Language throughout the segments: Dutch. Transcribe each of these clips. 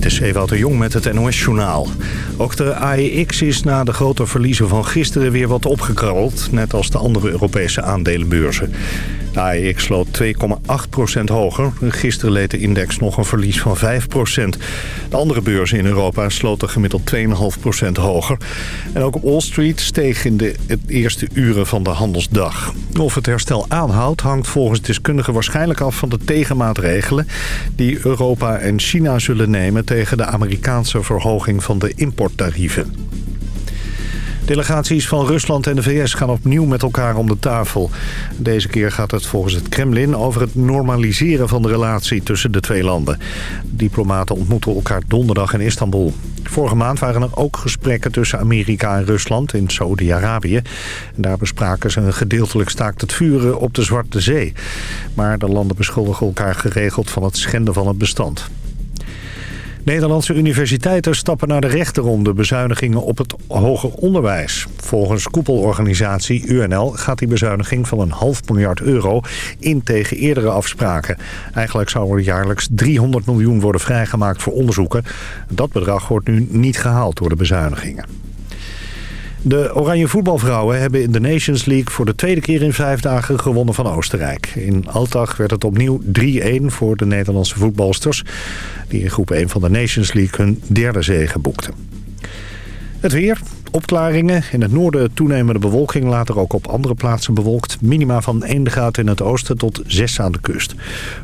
Dit is Ewout de Jong met het NOS-journaal. Ook de AEX is na de grote verliezen van gisteren weer wat opgekrabbeld... net als de andere Europese aandelenbeurzen. De AEX sloot 2,8% hoger. Gisteren leed de index nog een verlies van 5% De andere beurzen in Europa sloten gemiddeld 2,5% hoger. En ook op Wall Street steeg in de eerste uren van de handelsdag. Of het herstel aanhoudt hangt volgens deskundigen waarschijnlijk af van de tegenmaatregelen... die Europa en China zullen nemen tegen de Amerikaanse verhoging van de importtarieven. Delegaties van Rusland en de VS gaan opnieuw met elkaar om de tafel. Deze keer gaat het volgens het Kremlin over het normaliseren van de relatie tussen de twee landen. Diplomaten ontmoeten elkaar donderdag in Istanbul. Vorige maand waren er ook gesprekken tussen Amerika en Rusland in Saudi-Arabië. Daar bespraken ze een gedeeltelijk staakt het vuren op de Zwarte Zee. Maar de landen beschuldigen elkaar geregeld van het schenden van het bestand. Nederlandse universiteiten stappen naar de rechter om de bezuinigingen op het hoger onderwijs. Volgens koepelorganisatie UNL gaat die bezuiniging van een half miljard euro in tegen eerdere afspraken. Eigenlijk zou er jaarlijks 300 miljoen worden vrijgemaakt voor onderzoeken. Dat bedrag wordt nu niet gehaald door de bezuinigingen. De Oranje voetbalvrouwen hebben in de Nations League voor de tweede keer in vijf dagen gewonnen van Oostenrijk. In Altach werd het opnieuw 3-1 voor de Nederlandse voetbalsters... die in groep 1 van de Nations League hun derde zege boekten. Het weer. Opklaringen. In het noorden toenemende bewolking. Later ook op andere plaatsen bewolkt. Minima van 1 graad in het oosten tot 6 aan de kust.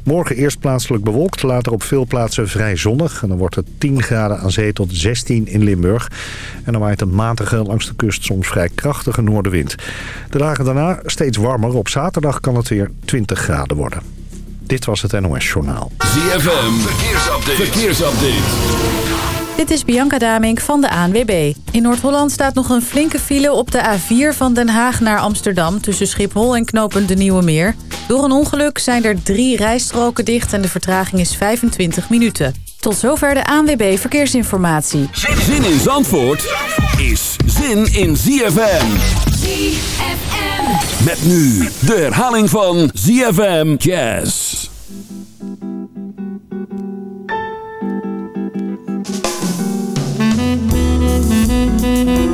Morgen eerst plaatselijk bewolkt. Later op veel plaatsen vrij zonnig. En dan wordt het 10 graden aan zee tot 16 in Limburg. En dan waait een matige langs de kust soms vrij krachtige noordenwind. De dagen daarna steeds warmer. Op zaterdag kan het weer 20 graden worden. Dit was het NOS Journaal. ZFM. Verkeersupdate. Verkeersupdate. Dit is Bianca Damink van de ANWB. In Noord-Holland staat nog een flinke file op de A4 van Den Haag naar Amsterdam... tussen Schiphol en Knopend de Nieuwe Meer. Door een ongeluk zijn er drie rijstroken dicht en de vertraging is 25 minuten. Tot zover de ANWB Verkeersinformatie. Zin in Zandvoort is zin in ZFM. ZFM. Met nu de herhaling van ZFM Jazz. Mm-hmm.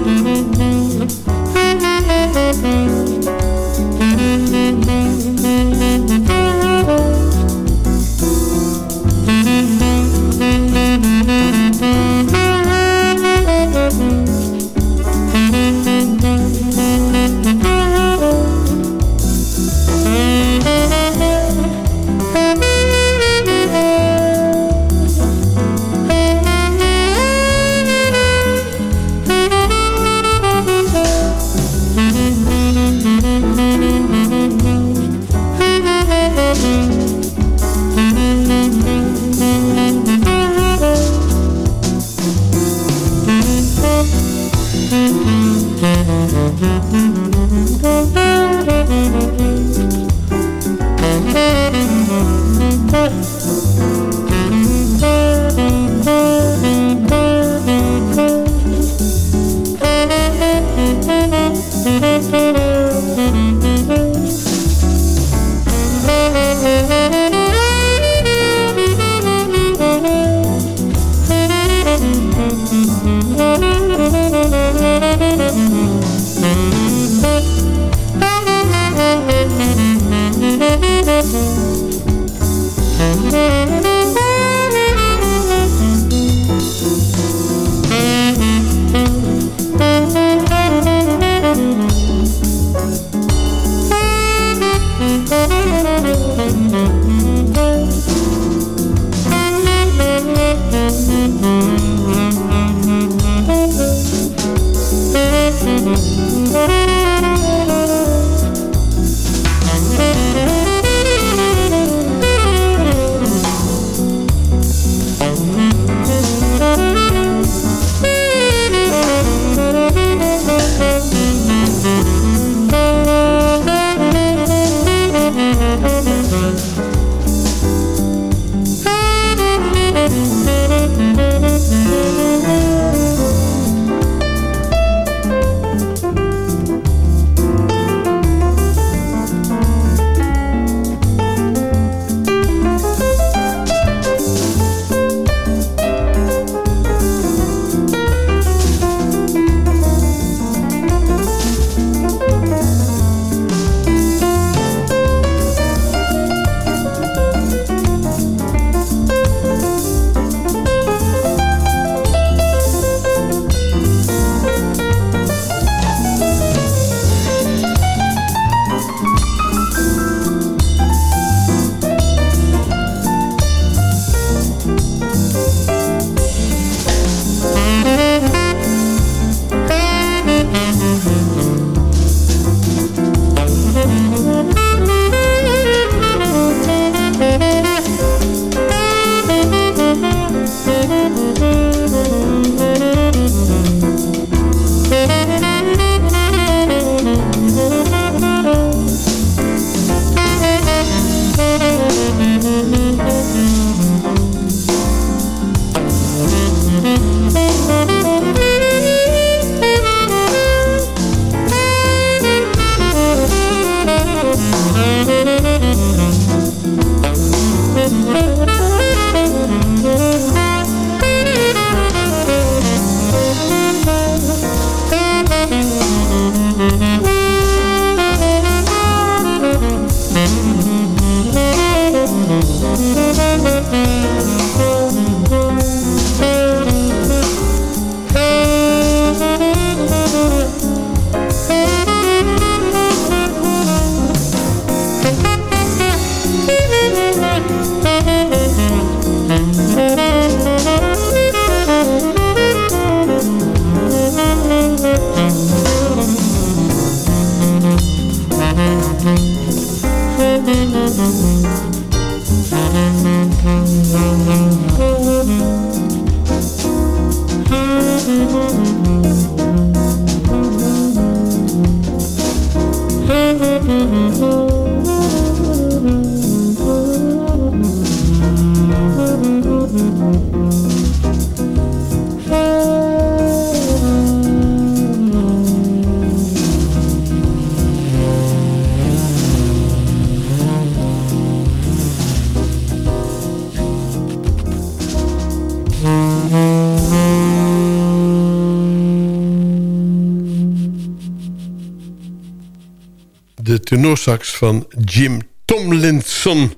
Tenorsax van Jim Tomlinson.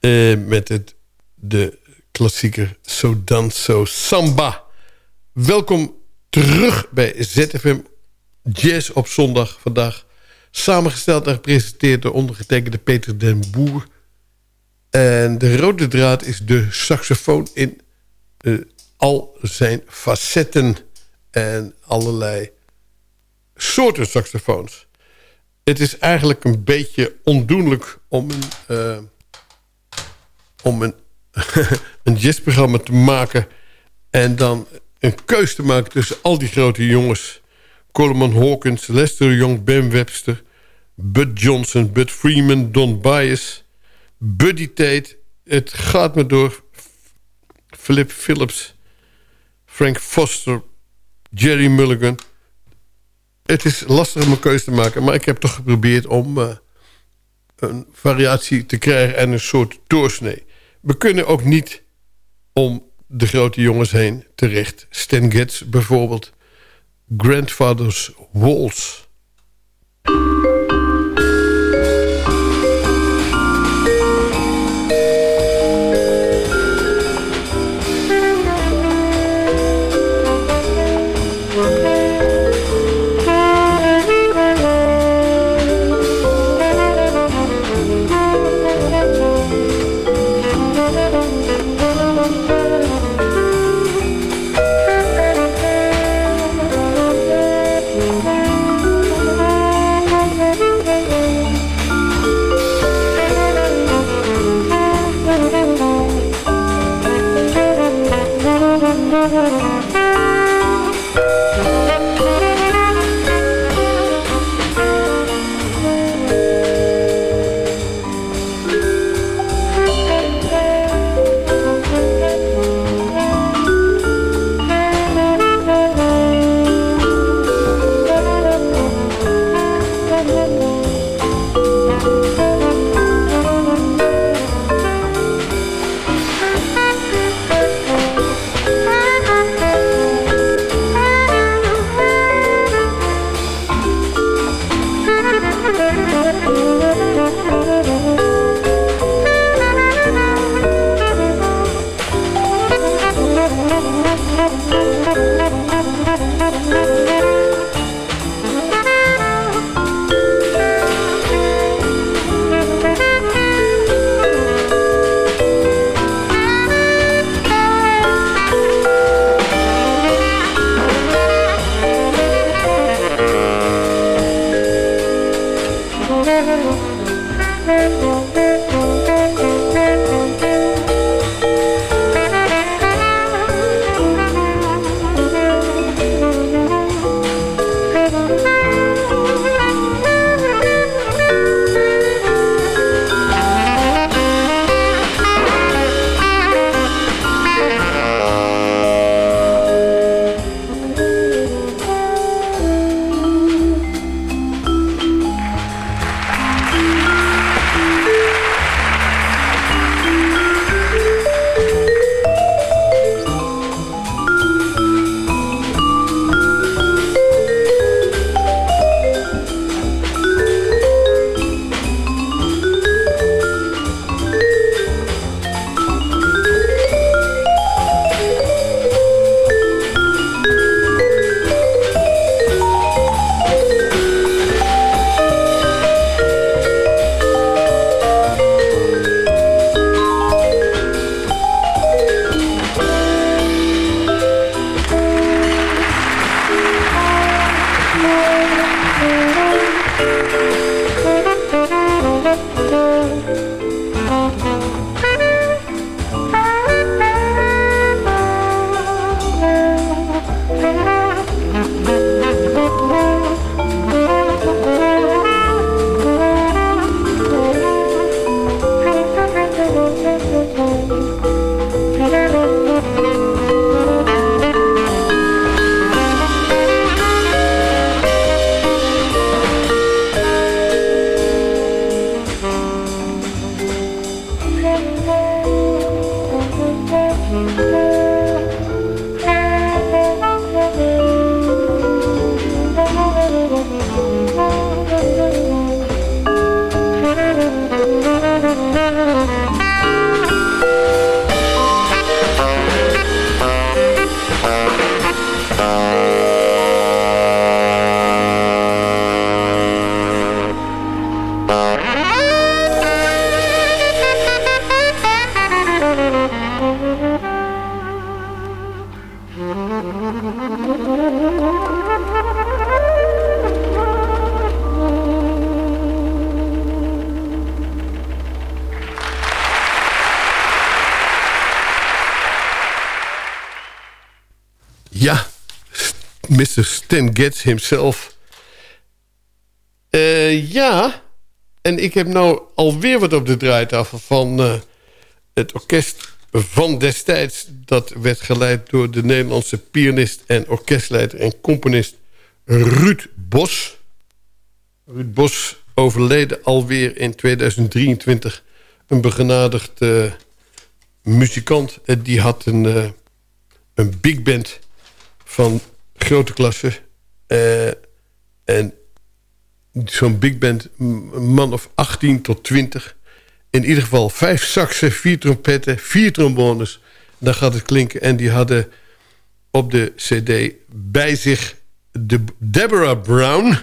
Uh, met het, de klassieker So Danso Samba. Welkom terug bij ZFM Jazz op zondag vandaag. Samengesteld en gepresenteerd door ondergetekende Peter den Boer. En de rode draad is de saxofoon in uh, al zijn facetten. En allerlei soorten saxofoons het is eigenlijk een beetje ondoenlijk om een, uh, om een, een jazzprogramma te maken... en dan een keus te maken tussen al die grote jongens... Coleman Hawkins, Lester Young, Ben Webster... Bud Johnson, Bud Freeman, Don Bias... Buddy Tate. Het gaat me door. Philip Phillips, Frank Foster, Jerry Mulligan het is lastig om een keuze te maken. Maar ik heb toch geprobeerd om uh, een variatie te krijgen en een soort doorsnee. We kunnen ook niet om de grote jongens heen terecht. Stan Getz bijvoorbeeld. Grandfather's Waltz. Mr. Stan Getz himself. Eh, ja, en ik heb nou alweer wat op de draaitafel van eh, het orkest van destijds. Dat werd geleid door de Nederlandse pianist en orkestleider en componist Ruud Bos. Ruud Bos overleden alweer in 2023. Een begenadigd uh, muzikant. Die had een, een big band van grote klasse. Uh, en zo'n big band, een man of 18 tot 20. In ieder geval vijf saxen, vier trompetten, vier trombones. Dan gaat het klinken. En die hadden op de cd bij zich de Deborah Brown.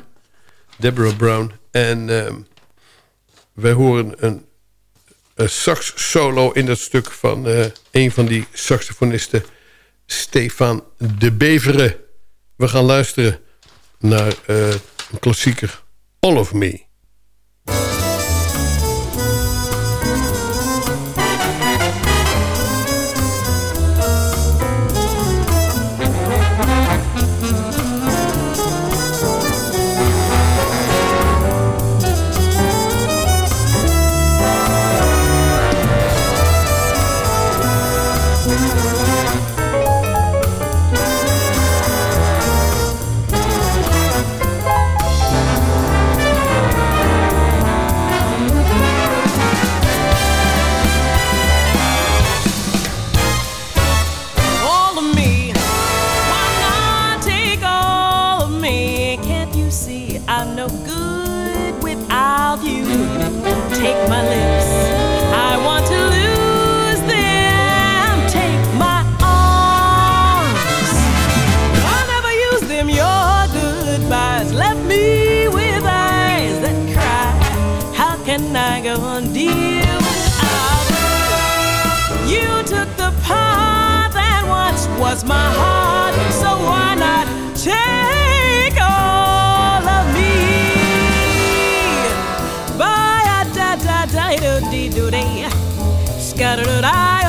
Deborah Brown. En uh, wij horen een, een sax solo in dat stuk van uh, een van die saxofonisten... Stefan de Beveren. We gaan luisteren naar uh, een klassieker, All of Me. Was my heart, so why not take all of me? Bye, da da da do dee do dee, scatter da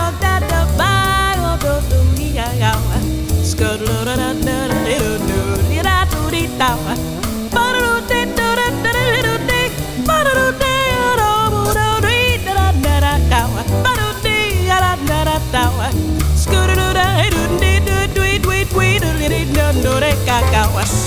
cacao azul.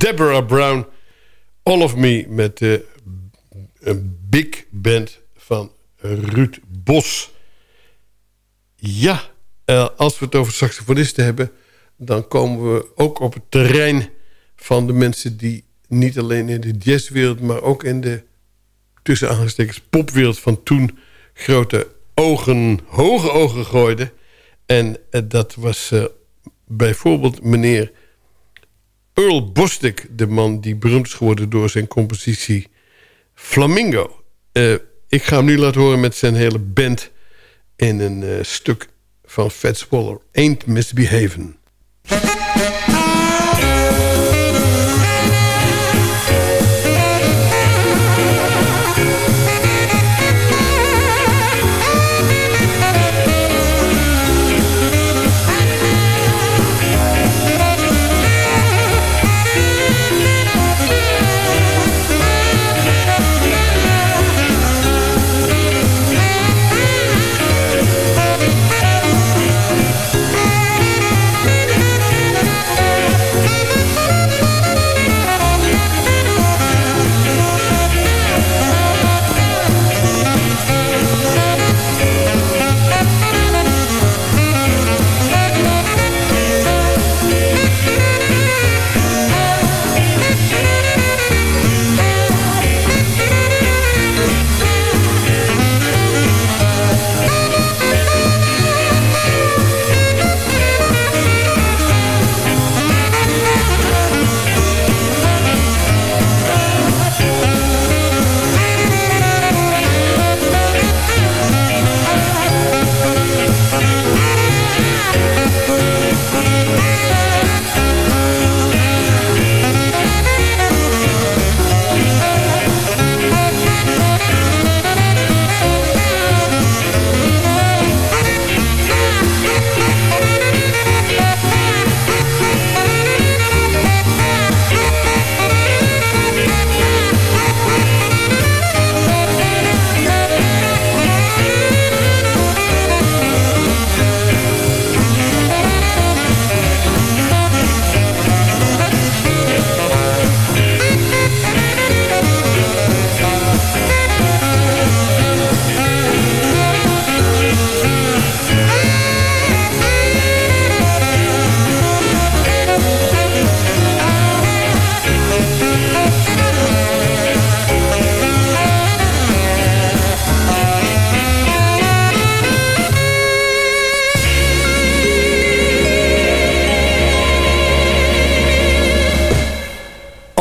Deborah Brown. All of Me met de een big band van Ruud Bos. Ja, eh, als we het over saxofonisten hebben... dan komen we ook op het terrein van de mensen... die niet alleen in de jazzwereld... maar ook in de tussen popwereld van toen... grote ogen, hoge ogen gooiden. En eh, dat was eh, bijvoorbeeld meneer Earl Bostic, de man die beroemd is geworden door zijn compositie Flamingo. Eh, ik ga hem nu laten horen met zijn hele band in een eh, stuk van Fats Waller, Ain't Misbehaven.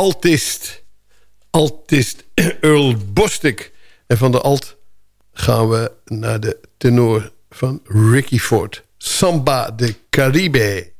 Altist. Altist Earl Bostic. En van de alt gaan we naar de tenor van Ricky Ford. Samba de Caribe.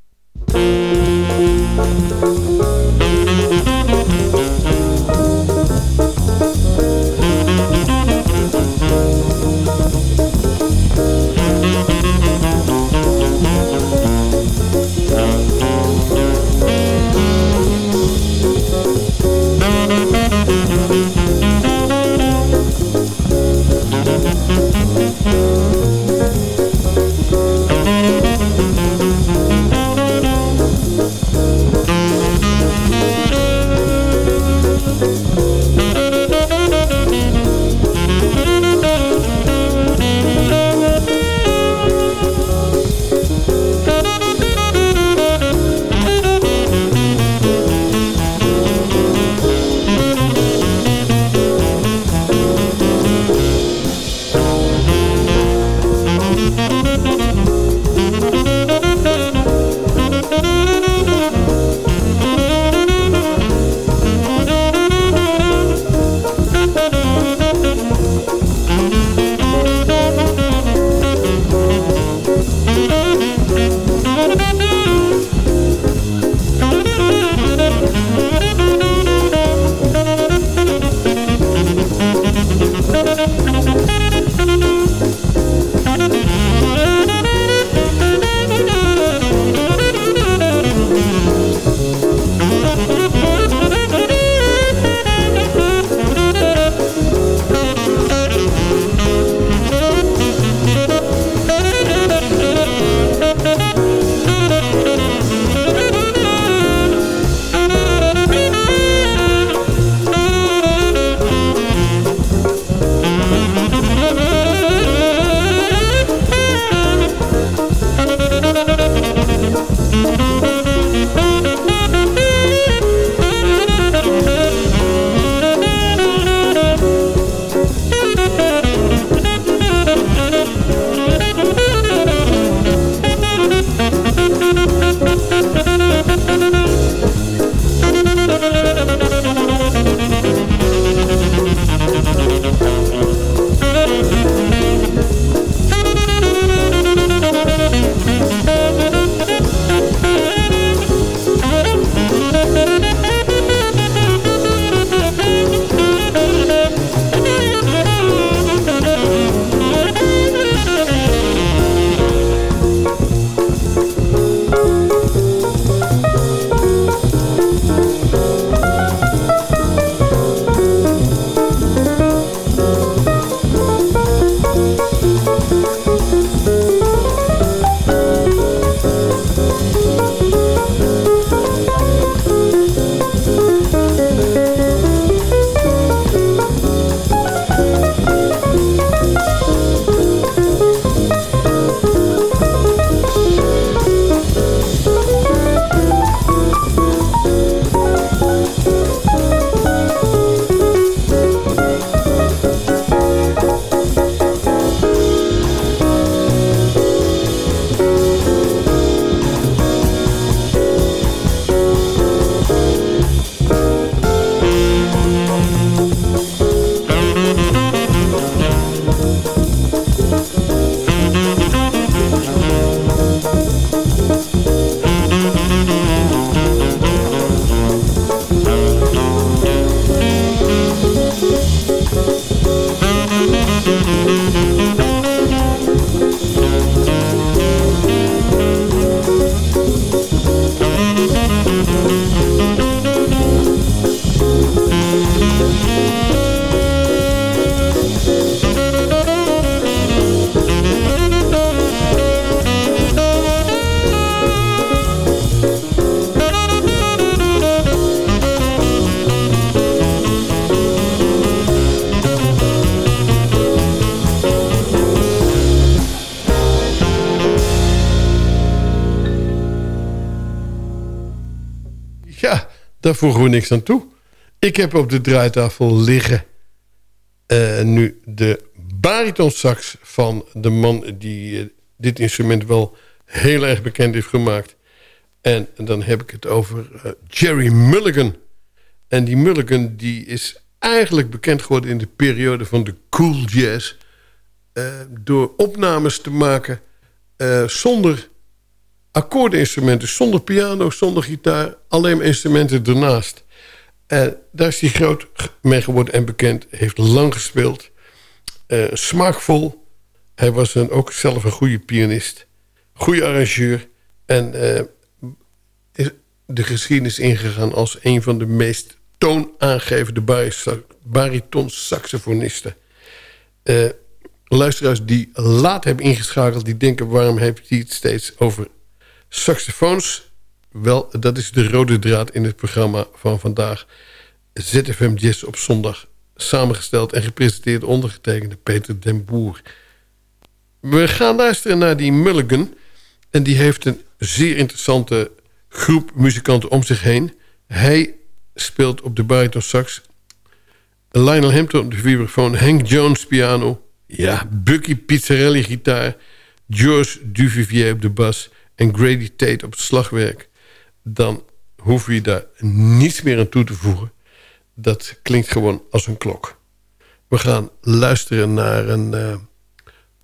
Daar voegen we niks aan toe. Ik heb op de draaitafel liggen... eh, nu de baritonsax van de man die eh, dit instrument wel heel erg bekend heeft gemaakt. En dan heb ik het over eh, Jerry Mulligan. En die Mulligan die is eigenlijk bekend geworden in de periode van de cool jazz... door opnames te maken zonder akkoordinstrumenten, zonder piano, zonder gitaar, alleen instrumenten ernaast. En daar is hij groot mee geworden en bekend. Heeft lang gespeeld. Eh, smaakvol. Hij was een, ook zelf een goede pianist. Goede arrangeur. En eh, is de geschiedenis ingegaan als een van de meest toonaangevende bariton-saxofonisten. Eh, luisteraars die laat hebben ingeschakeld... die denken waarom heeft hij het steeds over saxofoons? Wel, dat is de rode draad in het programma van vandaag. ZFM Jazz op zondag. Samengesteld en gepresenteerd ondergetekende Peter den Boer. We gaan luisteren naar die Mulligan. En die heeft een zeer interessante groep muzikanten om zich heen. Hij speelt op de bariton sax. Lionel Hampton op de vibrafoon. Hank Jones piano. Ja, Bucky Pizzarelli gitaar. George Duvivier op de bas. En Grady Tate op het slagwerk. Dan hoef je daar niets meer aan toe te voegen. Dat klinkt gewoon als een klok. We gaan luisteren naar een, eh,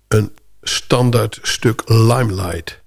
een standaard stuk Limelight.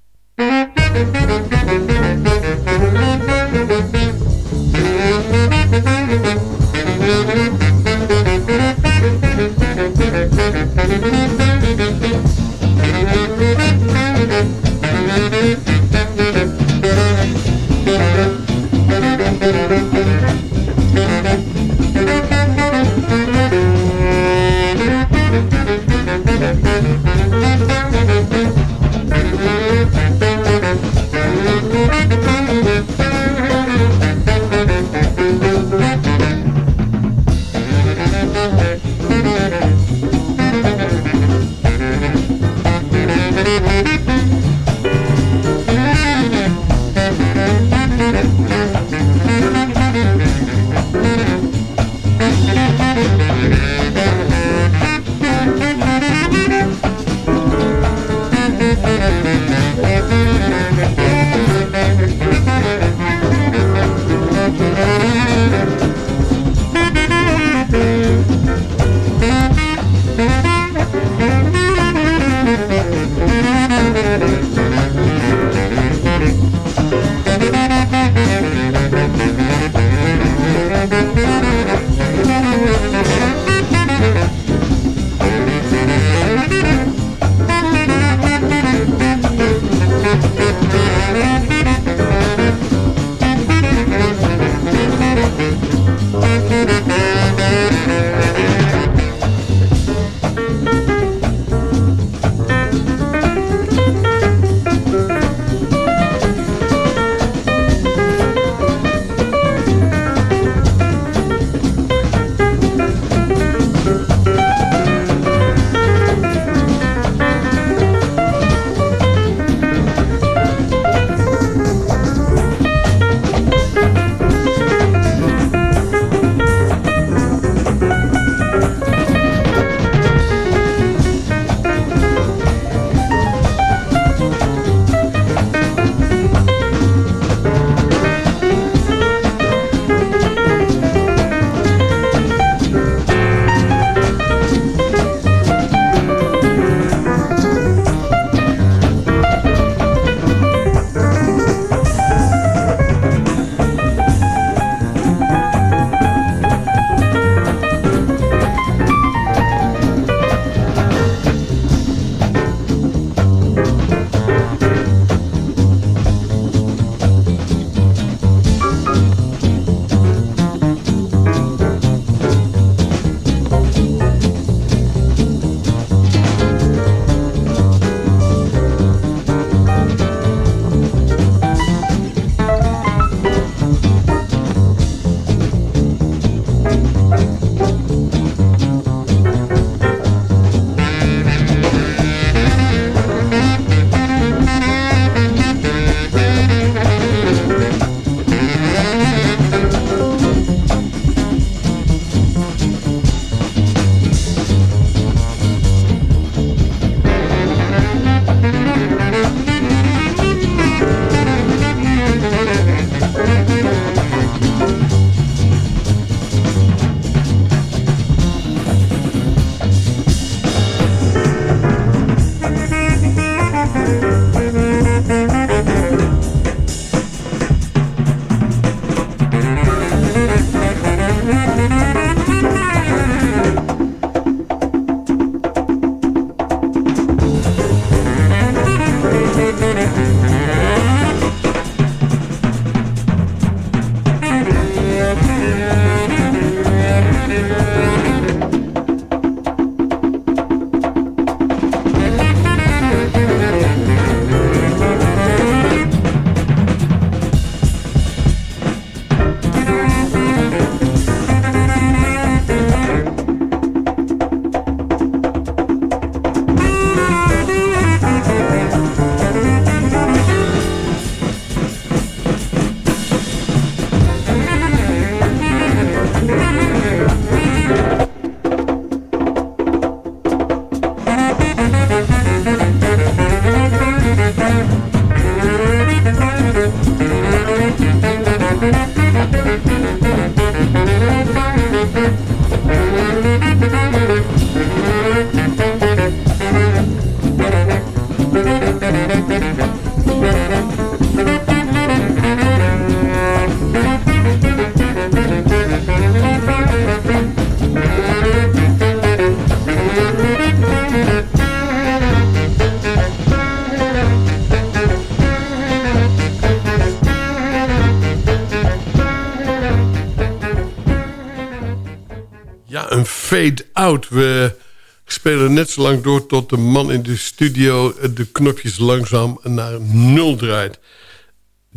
Net door tot de man in de studio... de knopjes langzaam naar nul draait.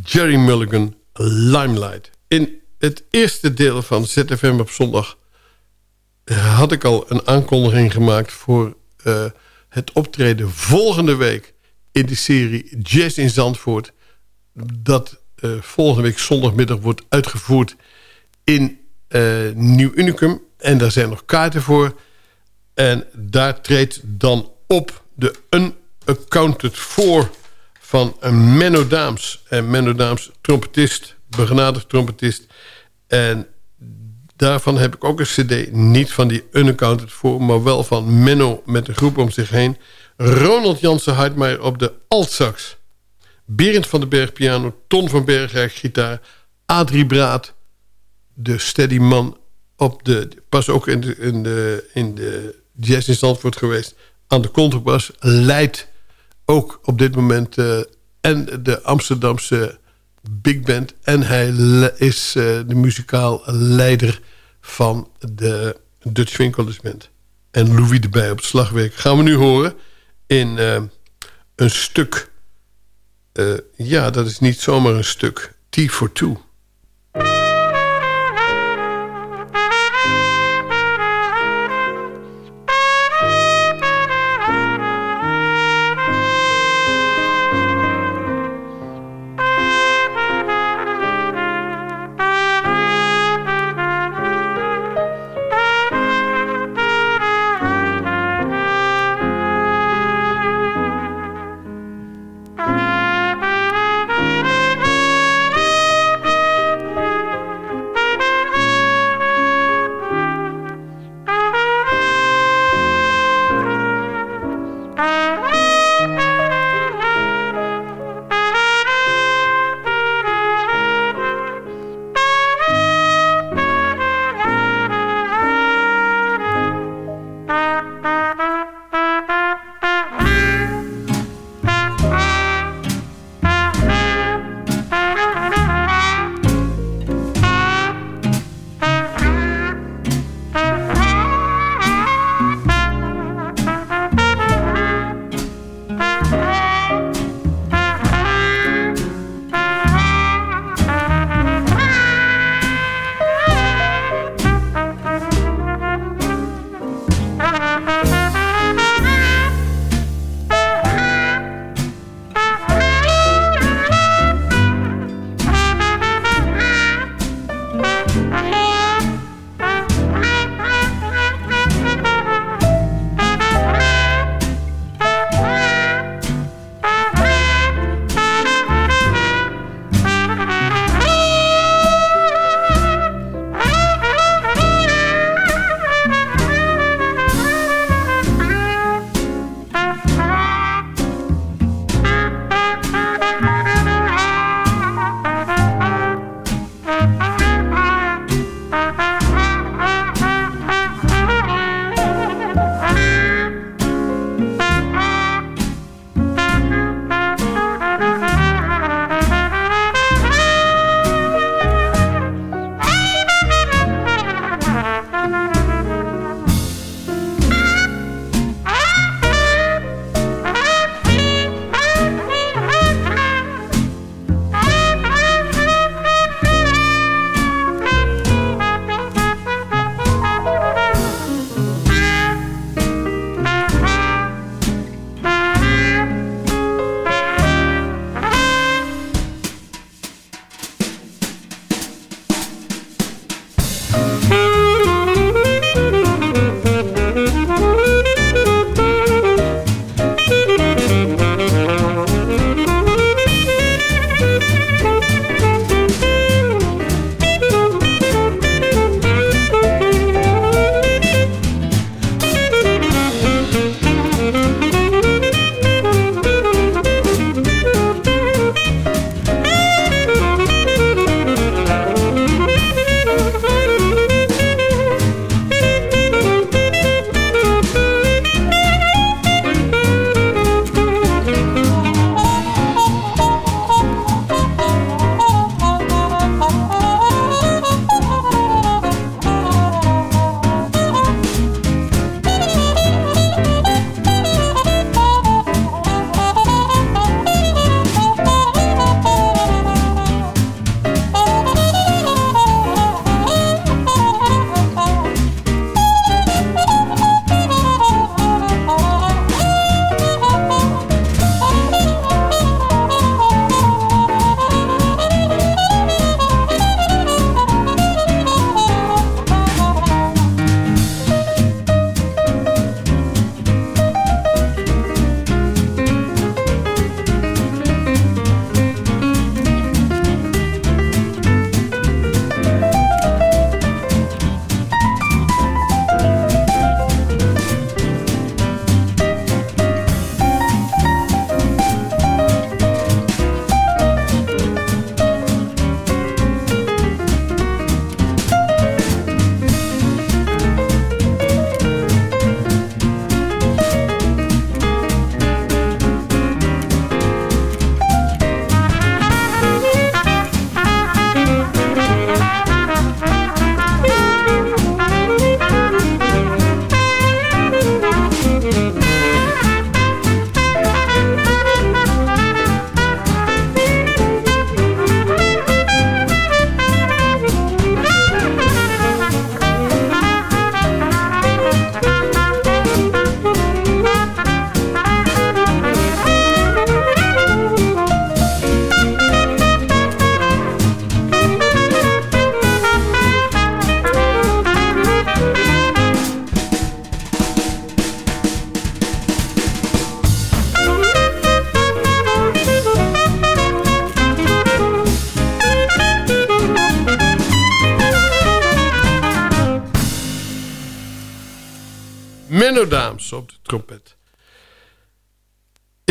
Jerry Mulligan, Limelight. In het eerste deel van ZFM op zondag... had ik al een aankondiging gemaakt voor uh, het optreden volgende week... in de serie Jazz in Zandvoort... dat uh, volgende week zondagmiddag wordt uitgevoerd in uh, Nieuw Unicum. En daar zijn nog kaarten voor. En daar treedt dan op de Unaccounted For van Menno Daams. En Menno Daams, trompetist, begenadigd trompetist. En daarvan heb ik ook een cd, niet van die Unaccounted For... maar wel van Menno met een groep om zich heen. Ronald Jansen Hartmeijer op de altsax. Berend van den Berg piano, Ton van Bergrijk gitaar... Adrie Braat, de steady man op de... pas ook in de, in de, in de jazz in Zandvoort geweest... aan de contrabas, leidt ook op dit moment... Uh, en de Amsterdamse big band... en hij is uh, de muzikaal leider van de Dutch Winkelers Band. En Louis erbij op slagwerk. Gaan we nu horen in uh, een stuk... ja, dat is niet zomaar een stuk. T for Two.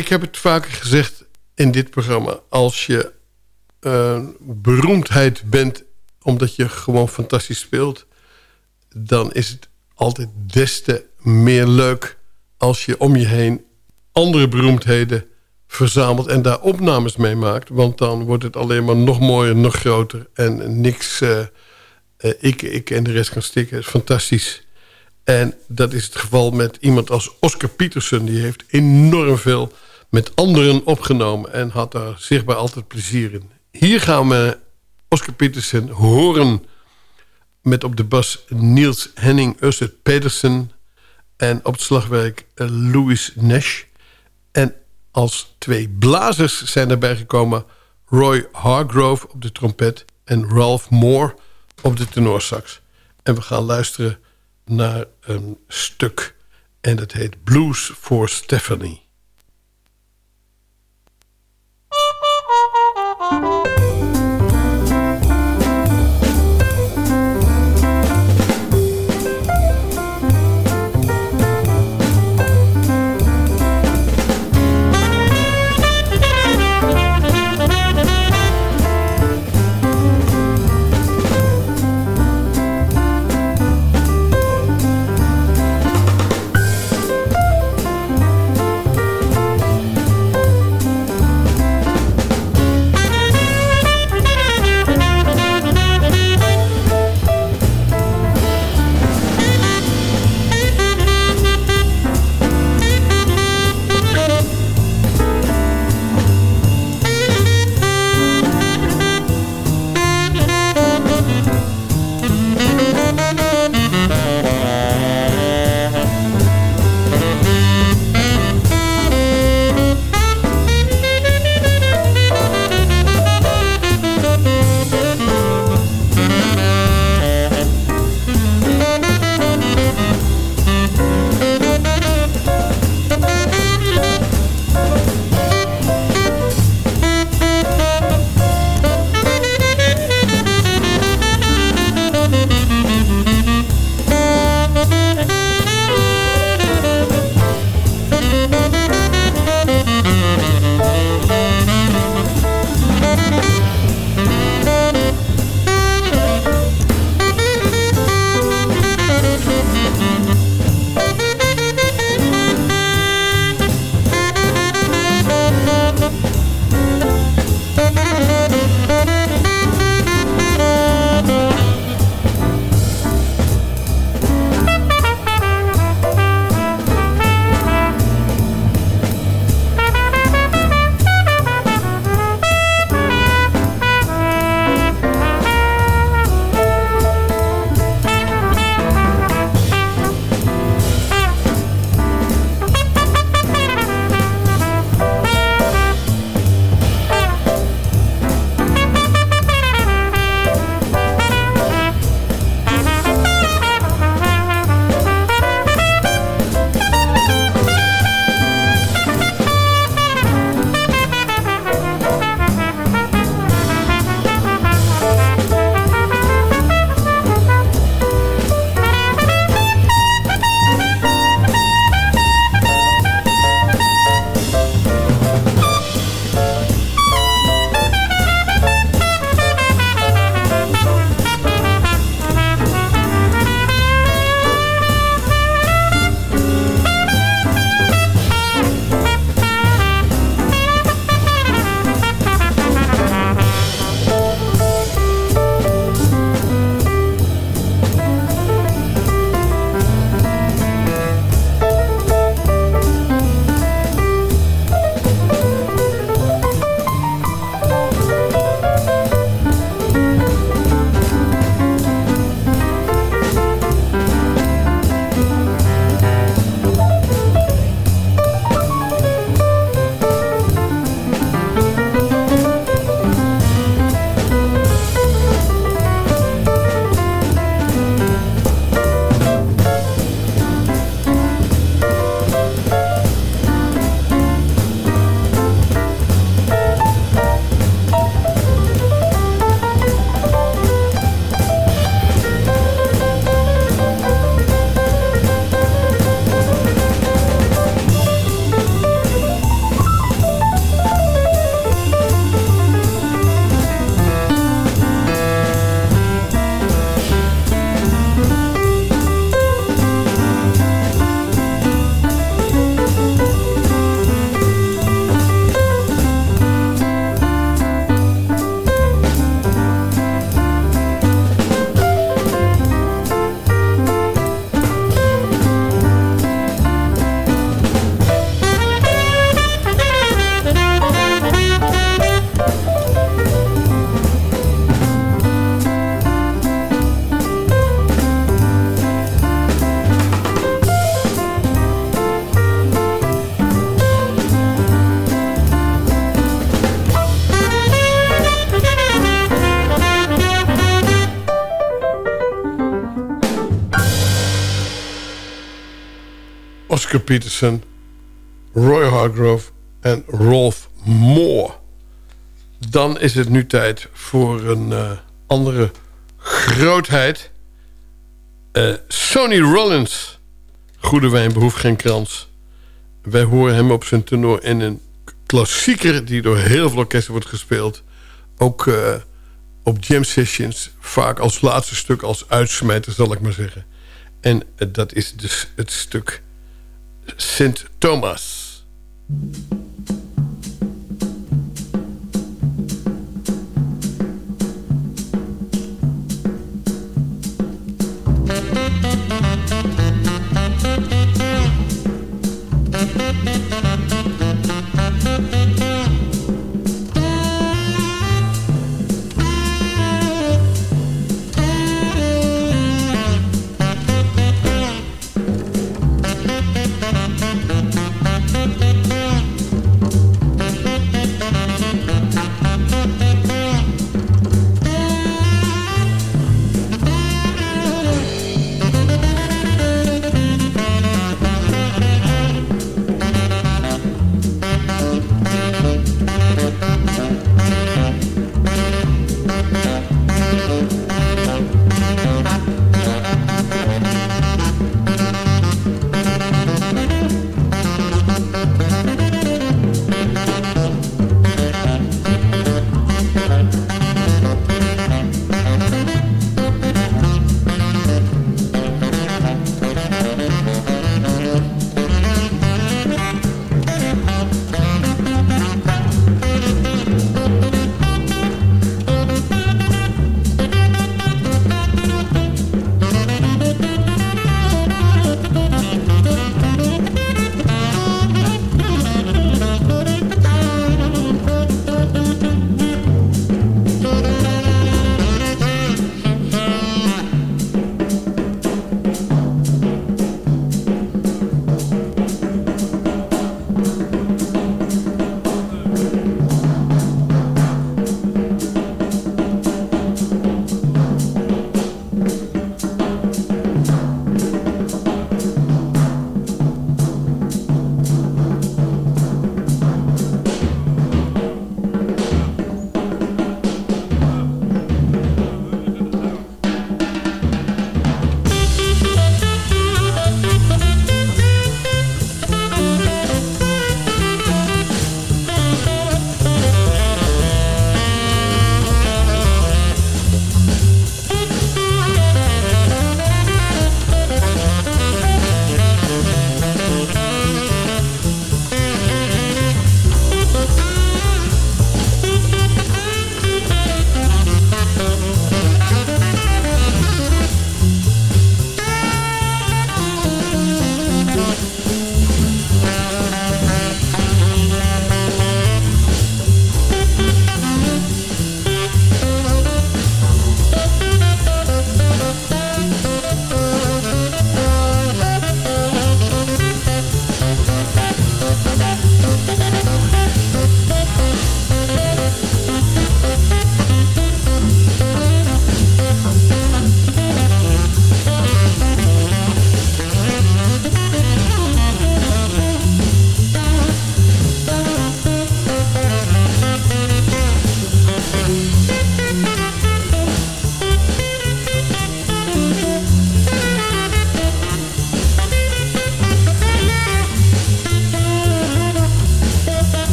Ik heb het vaker gezegd in dit programma. Als je uh, beroemdheid bent omdat je gewoon fantastisch speelt... dan is het altijd des te meer leuk... als je om je heen andere beroemdheden verzamelt... en daar opnames mee maakt. Want dan wordt het alleen maar nog mooier, nog groter... en niks... Uh, uh, ik, ik en de rest kan stikken. is fantastisch. En dat is het geval met iemand als Oscar Peterson. Die heeft enorm veel met anderen opgenomen... en had daar zichtbaar altijd plezier in. Hier gaan we Oscar Peterson horen... met op de bas Niels Henning Ursut Pedersen... en op het slagwerk eh, Louis Nash. En als twee blazers zijn erbij gekomen... Roy Hargrove op de trompet en Ralph Moore op de tenorsax. En we gaan luisteren naar een stuk. En dat heet Blues for Stephanie. Oscar Peterson, Roy Hargrove en Rolf Moore. Dan is het nu tijd voor een uh, andere grootheid. Uh, Sonny Rollins. Goede wijn behoeft geen krans. Wij horen hem op zijn tenor in een klassieker... die door heel veel orkesten wordt gespeeld. Ook uh, op jam sessions. Vaak als laatste stuk, als uitsmijter zal ik maar zeggen. En dat is dus het stuk Sint Thomas.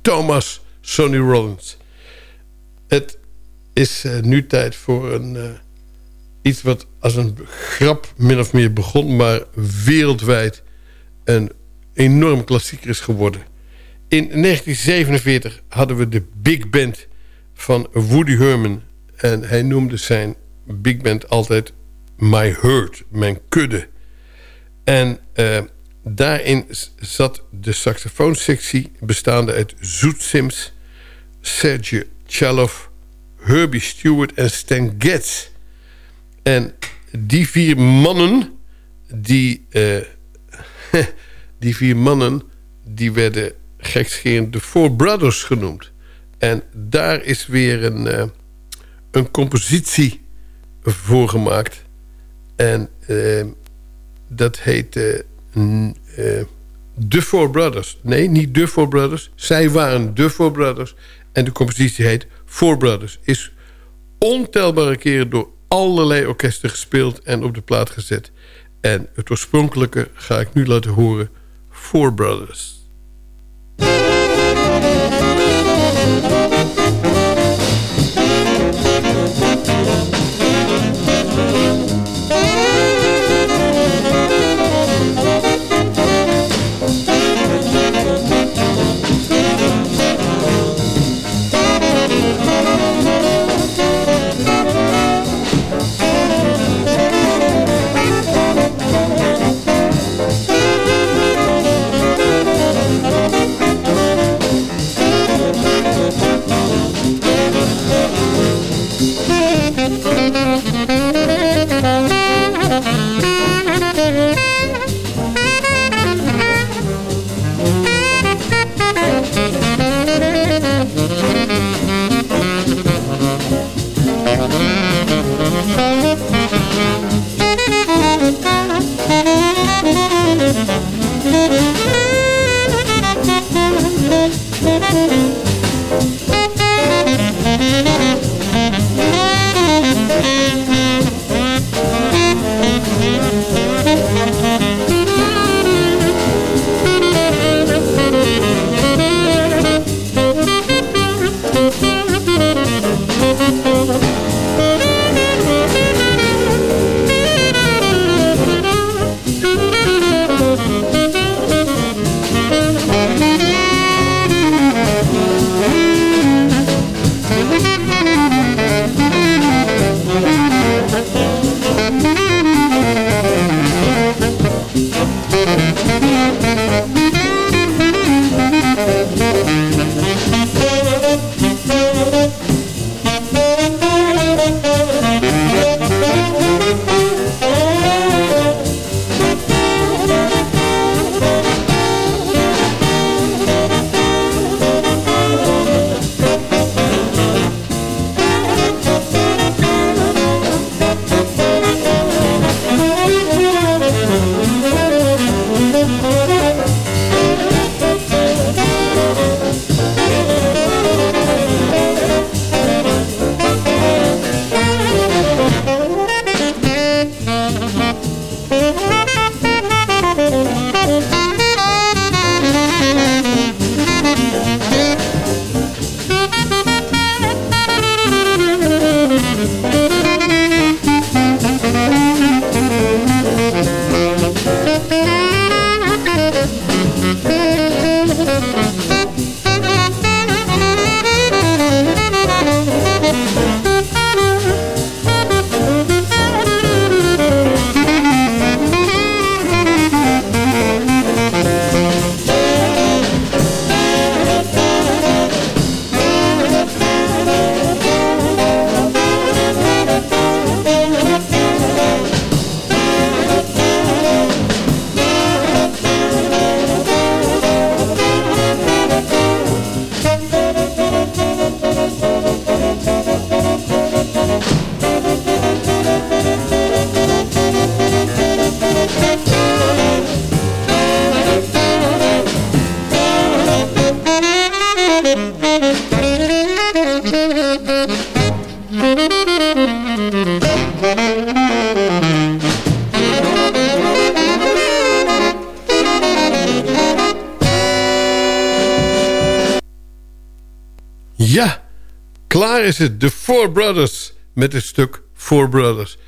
Thomas Sonny Rollins. Het is uh, nu tijd voor een, uh, iets wat als een grap min of meer begon... maar wereldwijd een enorm klassieker is geworden. In 1947 hadden we de big band van Woody Herman... en hij noemde zijn big band altijd My Hurt, mijn kudde. En... Uh, Daarin zat de saxofoonsectie bestaande uit Zoet Sims... Sergio Chaloff, Herbie Stewart en Stan Getz. En die vier mannen, die, eh, die vier mannen, die werden gekscherend de Four Brothers genoemd. En daar is weer een, eh, een compositie voor gemaakt. En eh, dat heet The Four Brothers. Nee, niet The Four Brothers. Zij waren The Four Brothers. En de compositie heet Four Brothers. Is ontelbare keren door allerlei orkesten gespeeld en op de plaat gezet. En het oorspronkelijke ga ik nu laten horen. Four Brothers. Is het. De Four Brothers met het stuk Four Brothers.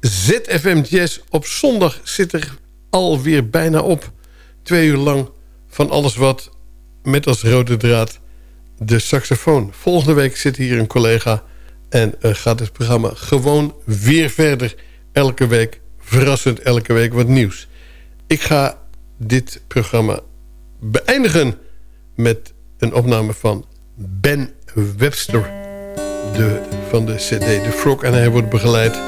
ZFM Jazz op zondag zit er alweer bijna op. Twee uur lang van alles wat met als rode draad de saxofoon. Volgende week zit hier een collega en uh, gaat het programma gewoon weer verder. Elke week, verrassend, elke week wat nieuws. Ik ga dit programma beëindigen met een opname van Ben Webster de, van de cd The Frog. En hij wordt begeleid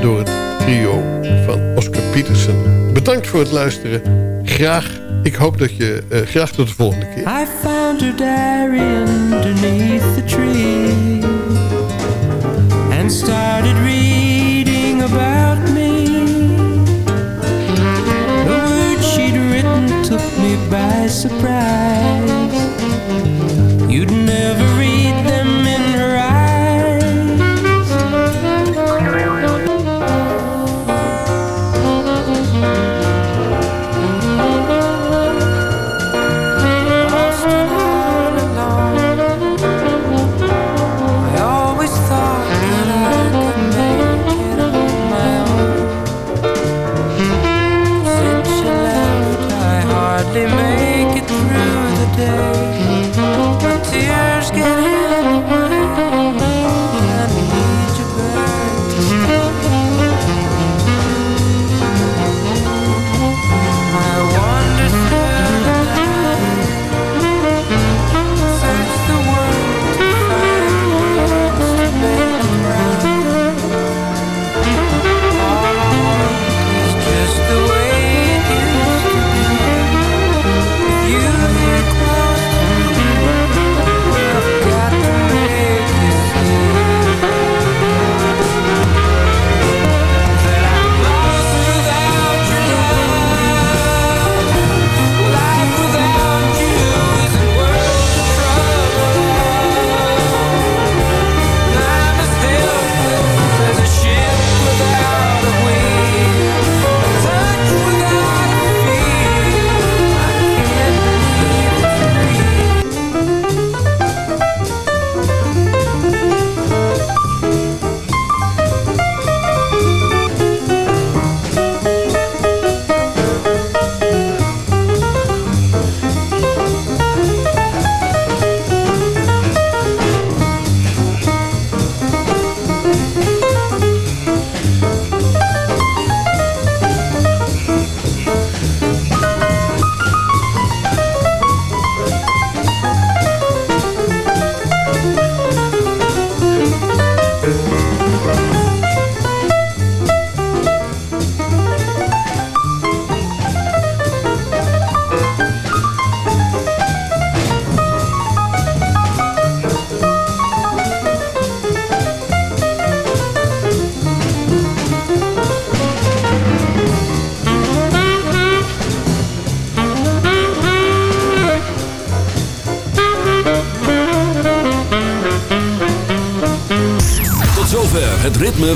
door het trio van Oscar Peterson. Bedankt voor het luisteren. Graag, ik hoop dat je, uh, graag tot de volgende keer. I found her diary underneath the tree And started reading about me The words she'd written took me by surprise You'd never